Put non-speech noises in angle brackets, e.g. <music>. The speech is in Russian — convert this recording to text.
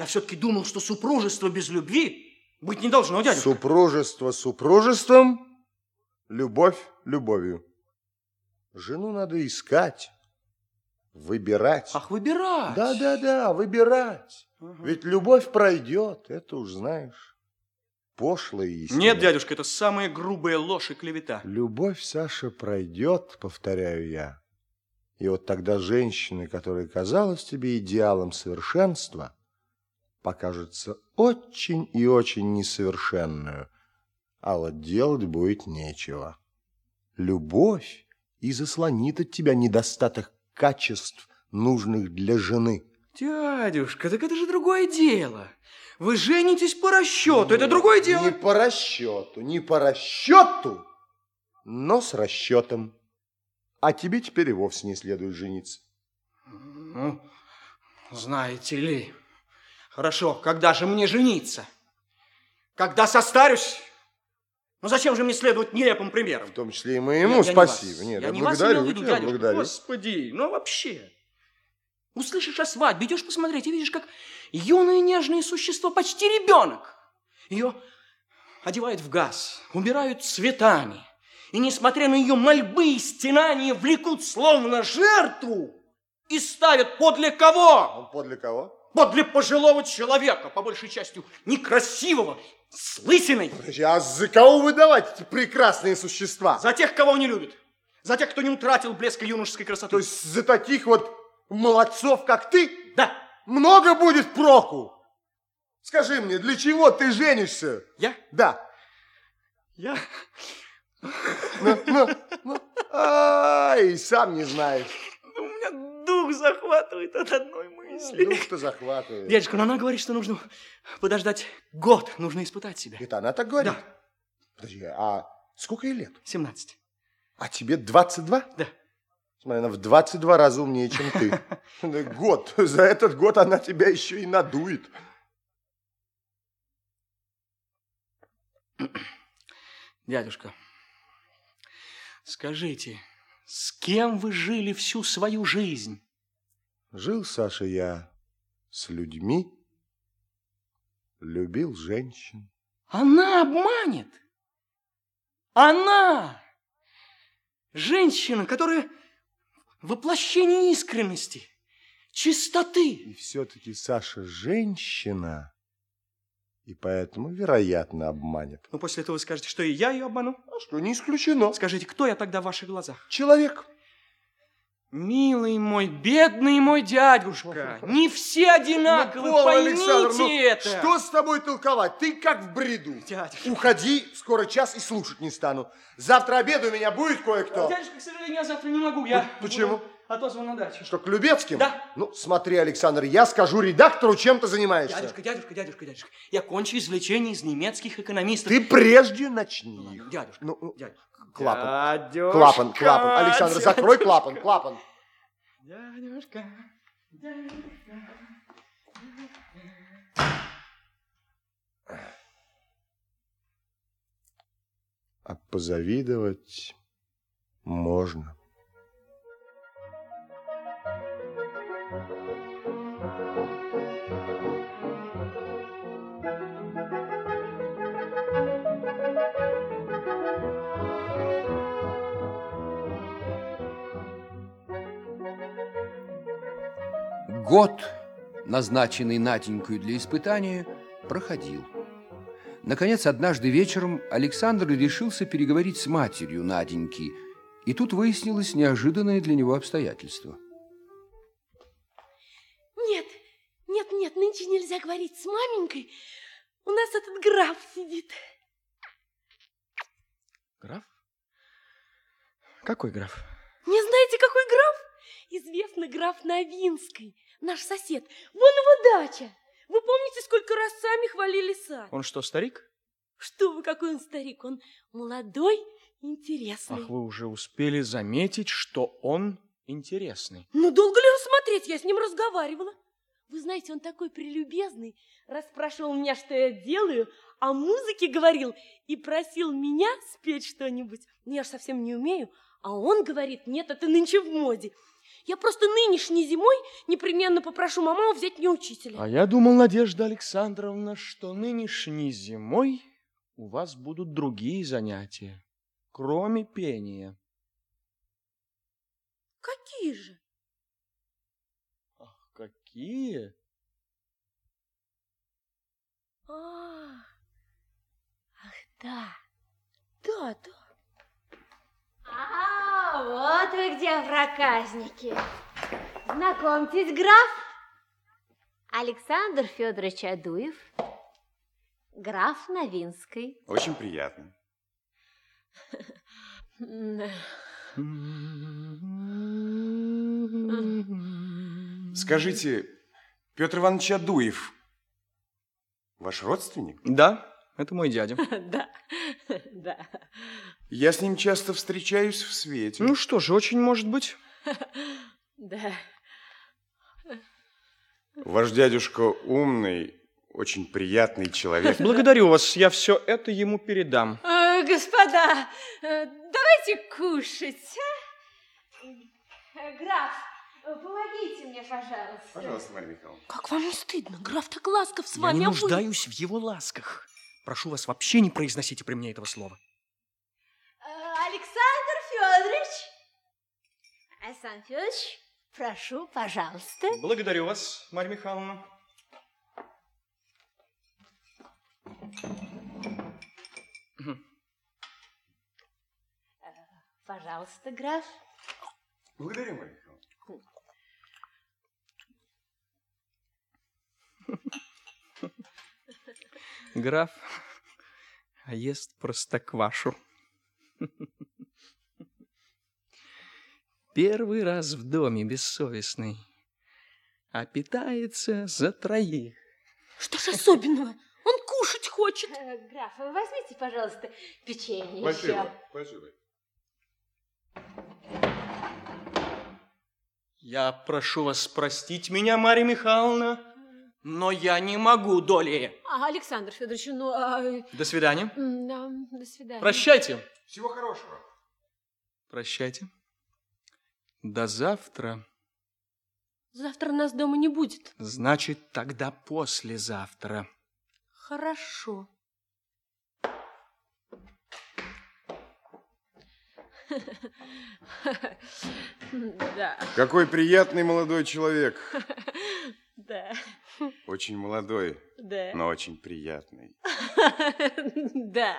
Я все-таки думал, что супружество без любви быть не должно, дядюшка. Супружество супружеством, любовь любовью. Жену надо искать, выбирать. Ах, выбирать. Да-да-да, выбирать. Ага. Ведь любовь пройдет, это уж знаешь. Пошлая истина. Нет, дядюшка, это самая грубая ложь и клевета. Любовь, Саша, пройдет, повторяю я. И вот тогда женщина, которая казалась тебе идеалом совершенства, покажется очень и очень несовершенную, а вот делать будет нечего. Любовь и заслонит от тебя недостаток качеств, нужных для жены. Дядюшка, так это же другое дело. Вы женитесь по расчету, это другое дело. Не по расчету, не по расчету, но с расчетом. А тебе теперь и вовсе не следует жениться. Ну, знаете ли. Хорошо, когда же мне жениться? Когда состарюсь? Ну зачем же мне следовать нелепым примерам? В том числе и моему Я- я не спасибо. вас- Нет, я я не вас благодарю имел в виду, тебя, дядюшка. благодарю. Господи, ну вообще. Услышишь о свадьбе, идешь посмотреть и видишь, как юное нежное существо, почти ребенок. Ее одевают в газ, убирают цветами. И, несмотря на ее мольбы и стенания, влекут словно жертву и ставят подле кого? Он подле кого? Подле пожилого человека, по большей части некрасивого, с лысиной. Подожди, А за кого выдавать эти прекрасные существа? За тех, кого не любит. За тех, кто не утратил блеска юношеской красоты. То есть за таких вот молодцов, как ты, Да, много будет проку? Скажи мне, для чего ты женишься? я, Да. я... Ну, ну, ну. Ай, сам не знаешь. Дух захватывает от одной мысли. Дух-то захватывает. Дядюшка, но она говорит, что нужно подождать год, нужно испытать себя. Это она так говорит? Да, Подожди, а сколько ей лет? 17. А тебе 22? Да. Смотри, она в 22 раза умнее, чем ты. <laughs> Год. За этот год она тебя еще и надует. Дядюшка, скажите, с кем вы жили всю свою жизнь? Жил, Саша, я с людьми, любил женщин. Она обманет. Она! Женщина, которая воплощение искренности, чистоты. И все-таки Саша женщина, и поэтому, вероятно, обманет. Ну, после этого вы скажете, что и я ее обману. А что, не исключено. Скажите, кто я тогда в ваших глазах? Человек. Милый мой, бедный мой дядюшка, не все одинаковы, Ну, поймите Александр, ну, это. Что с тобой толковать? Ты как в бреду. Дядюшка. Уходи, скоро час и слушать не стану. Завтра обеду у меня будет кое-кто. Дядюшка, к сожалению, я завтра не могу. Я Почему? буду отозван на дачу. Что, к Любецким? Да. Ну, смотри, Александр, я скажу редактору, чем ты занимаешься. Дядюшка, дядюшка, дядюшка, дядюшка, я кончу извлечение из немецких экономистов. Ты прежде начни их. Дядюшка, Ну, ну, дядюшка. клапан. Дядюшка, Клапан, клапан. Александр, закрой клапан, клапан. Дядюшка, дядюшка. А позавидовать можно. Год, назначенный Наденькой для испытания, проходил. Наконец, однажды вечером Александр решился переговорить с матерью Наденьки, и тут выяснилось неожиданное для него обстоятельство. Нет, нет, нет, нынче нельзя говорить с маменькой. У нас этот граф сидит. Граф? Какой граф? Не знаете, какой граф? Известный граф Новинский, наш сосед. Вон его дача. Вы помните, сколько раз сами хвалили сад? Он что, старик? Что вы, какой он старик? Он молодой, интересный. Ах, вы уже успели заметить, что он интересный. Ну, долго ли рассмотреть? Я с ним разговаривала. Вы знаете, он такой прелюбезный. Расспрашивал меня, что я делаю, о музыке говорил и просил меня спеть что-нибудь. Но я ж совсем не умею. А он говорит, нет, это нынче в моде. Я просто нынешней зимой непременно попрошу маму взять мне учителя. А я думал, Надежда Александровна, что нынешней зимой у вас будут другие занятия, кроме пения. Какие же? Ах, какие? А, ах, да, да, да. А, вот вы где, проказники. Знакомьтесь, граф. Александр Федорович Адуев, граф Новинской. Очень приятно. Скажите, Петр Иванович Адуев, ваш родственник? Да, это мой дядя. <laughs> Да, <laughs> да. Я с ним часто встречаюсь в свете. Ну что же, очень может быть. <laughs> Да. Ваш дядюшка умный, очень приятный человек. Благодарю вас, я все это ему передам. Э, господа, э, давайте кушать. а? Э, Граф, помогите мне, пожалуйста. Пожалуйста, Марья Михайловна. Как вам не стыдно? Граф так ласков с Я вами, не а вы- нуждаюсь в его ласках. Прошу вас, вообще не произносите при мне этого слова. Э, Александр Федорович. Александр Федорович, прошу, пожалуйста. Благодарю вас, Марья Михайловна. Пожалуйста, граф. Благодарю, Марья Михайловна. Граф, а ест простоквашу. Первый раз в доме бессовестный, а питается за троих. Что ж особенного? Он кушать хочет. Э, Граф, вы возьмите, пожалуйста, печенье Спасибо, еще. спасибо. Я прошу вас простить меня, Марья Михайловна, но я не могу доли. А, Александр Федорович, ну, а, До свидания. да, до свидания. Прощайте. Всего хорошего. Прощайте. До завтра. Завтра нас дома не будет. Значит, тогда послезавтра. Хорошо. <laughs> Да, Какой приятный молодой человек. <laughs> да, Очень молодой, да, но очень приятный. <laughs> да.